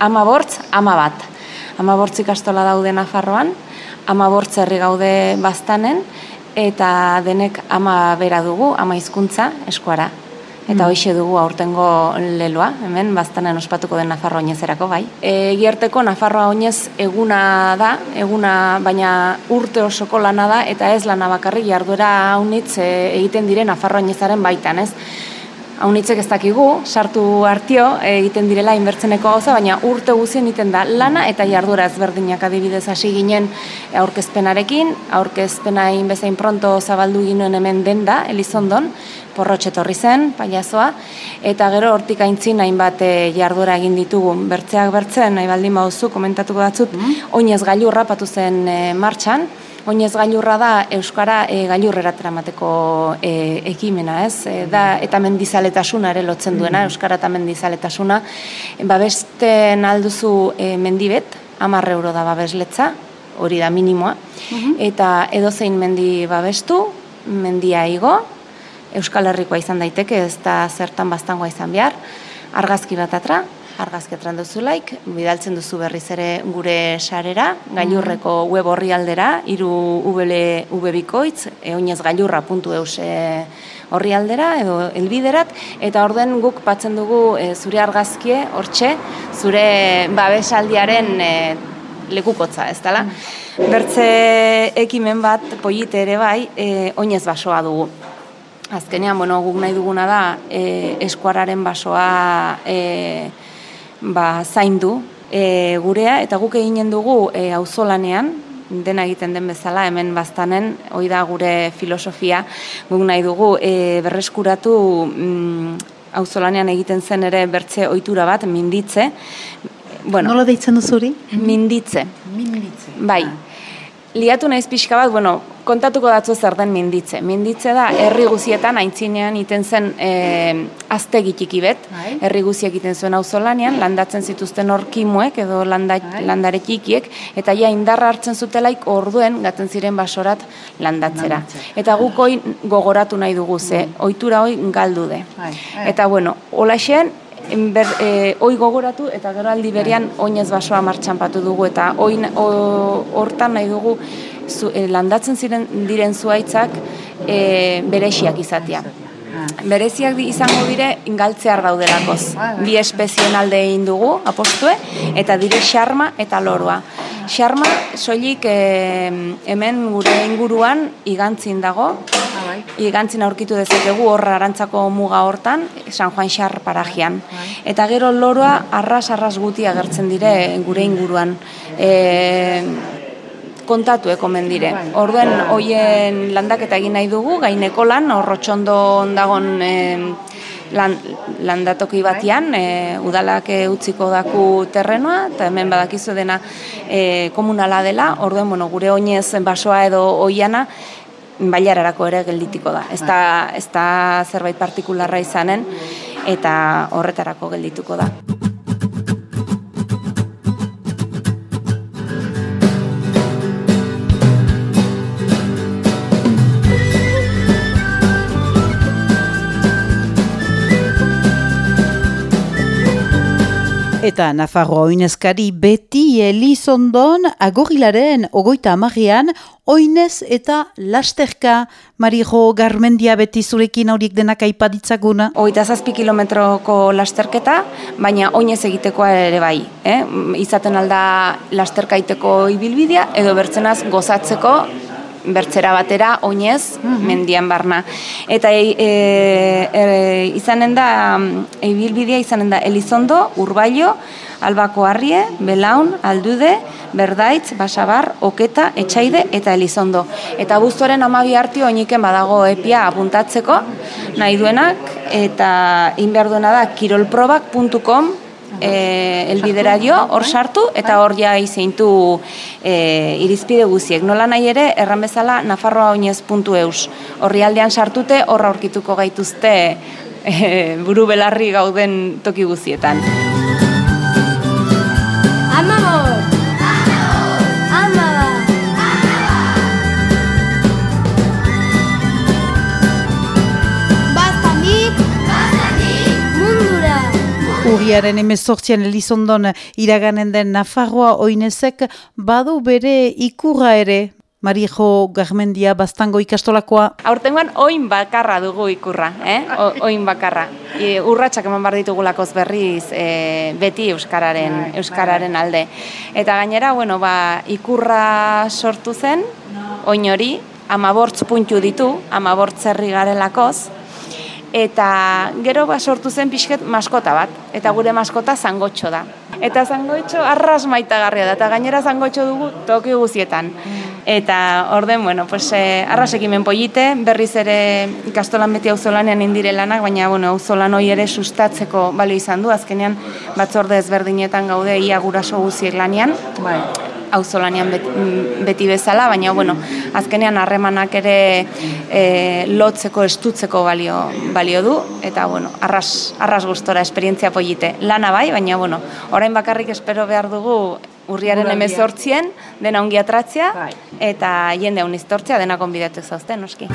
ama bortz, ama bat. Ama bortz ikastola daude Nafarroan, ama bortz herri gaude baztanen, eta denek ama bera dugu, ama hizkuntza eskuara. Eta mm. hoxe dugu aurtengo leloa, hemen, baztanen ospatuko den Nafarro oinezerako, bai. E, Nafarroa oinez eguna da, eguna baina urte osoko lana da, eta ez lana bakarri jarduera haunitz e, egiten dire Nafarro oinezaren baitan, ez? Haunitzek ez dakigu, sartu hartio egiten direla inbertzeneko gauza, baina urte guzien egiten da lana eta jarduera ezberdinak adibidez hasi ginen aurkezpenarekin, aurkezpena bezain pronto zabaldu ginen hemen denda, Elizondon, porrotxe torri zen, paiazoa, eta gero hortik aintzin hainbat e, jarduera egin ditugu. Bertzeak bertzen, nahi baldin bauzu, komentatuko datzut, mm. oinez gailurra patu zen e, martxan, Oinez gailurra da Euskara e, gailurrera tramateko e, ekimena, ez? E, da, eta mendizaletasuna ere lotzen duena, mm. Euskara eta mendizaletasuna. Babesten alduzu e, mendibet, amarre euro da babesletza, hori da minimoa, mm eta edozein mendi babestu, mendia igo, Euskal Herrikoa izan daiteke, ez da zertan bastangoa izan behar, argazki bat atra, argazki atran duzu laik, bidaltzen duzu berriz ere gure sarera, gailurreko web horri aldera, iru ubele ubebikoitz, eoinez gailurra puntu euse horri aldera, edo elbiderat, eta orden guk patzen dugu e, zure argazkie, hortxe, zure babesaldiaren e, lekukotza, ez dela? Mm. Bertze ekimen bat, poite ere bai, e, oinez basoa dugu. Azkenean, bueno, guk nahi duguna da e, eskuararen basoa e, ba, zaindu e, gurea, eta guk eginen dugu e, auzolanean, dena egiten den bezala, hemen baztanen, hoi da gure filosofia, guk nahi dugu e, berreskuratu mm, auzolanean egiten zen ere bertze ohitura bat, minditze. Bueno, Nola deitzen duzuri? Minditze. Minditze. Bai. Ah. Liatu naiz pixka bat, bueno, kontatuko datzu zer den minditze. Minditze da, herri guzietan, aintzinean iten zen e, aztegitiki bet, bai. herri guziek iten zuen hau landatzen zituzten orkimuek edo landa, bai. landarekikiek, eta ja indarra hartzen zutelaik orduen gaten ziren basorat landatzera. Eta guk hoi gogoratu nahi dugu ze, mm. ohitura hoi galdu de. Bai. Eta bueno, hola ber, e, oi gogoratu eta gero aldi berean oinez basoa martxan patu dugu eta oin hortan nahi dugu zu, e, landatzen ziren diren zuaitzak e, berexiak izatea. Bereziak izango dire galtzear daudelakoz. Bi espezien alde egin dugu, apostue, eta dire xarma eta lorua. Xarma, soilik e, hemen gure inguruan igantzin dago, bai. igantzin aurkitu dezakegu horra arantzako muga hortan, San Juan Xar parajian. Bai. Eta gero loroa arras-arras guti agertzen dire gure inguruan. E, kontatu eko mendire. Bai. Orduen hoien landaketa egin nahi dugu, gaineko lan, horrotxondo ondagon e, lan, landatoki batian, e, udalak utziko daku terrenoa, eta hemen badakizu dena e, komunala dela, orduen bueno, gure oinez basoa edo oiana, bailararako ere gelditiko da. Ez da, ez da zerbait partikularra izanen eta horretarako geldituko da. Eta Nafarro oinezkari beti Elizondon agorilaren ogoita amagian oinez eta lasterka Marijo Garmendia beti zurekin horiek denak aipaditzaguna. Oita zazpi kilometroko lasterketa, baina oinez egitekoa ere bai. Eh? Izaten alda lasterka iteko ibilbidea edo bertzenaz gozatzeko bertzera batera oinez mm mendian barna. Eta e, e, izanen da, eibilbidea izanen da Elizondo, Urbailo, Albako Arrie, Belaun, Aldude, Berdaitz, Basabar, Oketa, Etxaide eta Elizondo. Eta buztuaren amabi hartio oiniken badago epia apuntatzeko nahi duenak, eta inbehar duena da kirolprobak.com e, elbidera dio, hor sartu, eta hor ja izeintu e, irizpide guziek. Nola nahi ere, erran bezala, nafarroa oinez puntu eus. Horri aldean sartute, horra aurkituko gaituzte e, buru belarri gauden toki guzietan. Amabor! Urriaren emezortzian Elizondon iraganen den Nafarroa oinezek badu bere ikurra ere, Marijo Garmendia bastango ikastolakoa. Aurtengoan oin bakarra dugu ikurra, eh? O, oin bakarra. I, urratsak eman bar ditugulakoz berriz e, beti euskararen bai, euskararen bai. alde. Eta gainera, bueno, ba, ikurra sortu zen oin hori 15 puntu ditu, 15 herri garelakoz eta gero ba sortu zen pixket maskota bat, eta gure maskota zangotxo da. Eta zangotxo arras maitagarria da, eta gainera zangotxo dugu toki guzietan. Eta orden, bueno, pues, eh, arras ekimen polite, berriz ere ikastolan beti auzolanean indire lanak, baina bueno, auzolan hoi ere sustatzeko balio izan du, azkenean batzorde ezberdinetan gaude ia guraso guziek lanean. Bai auzolanean beti, mm, beti bezala, baina bueno, azkenean harremanak ere e, lotzeko, estutzeko balio, balio du, eta bueno, arras, arras gustora, esperientzia polite. Lana bai, baina bueno, orain bakarrik espero behar dugu urriaren emezortzien, dena ongi atratzea, bai. eta jende hon iztortzea, dena konbidatu zauzten, noski.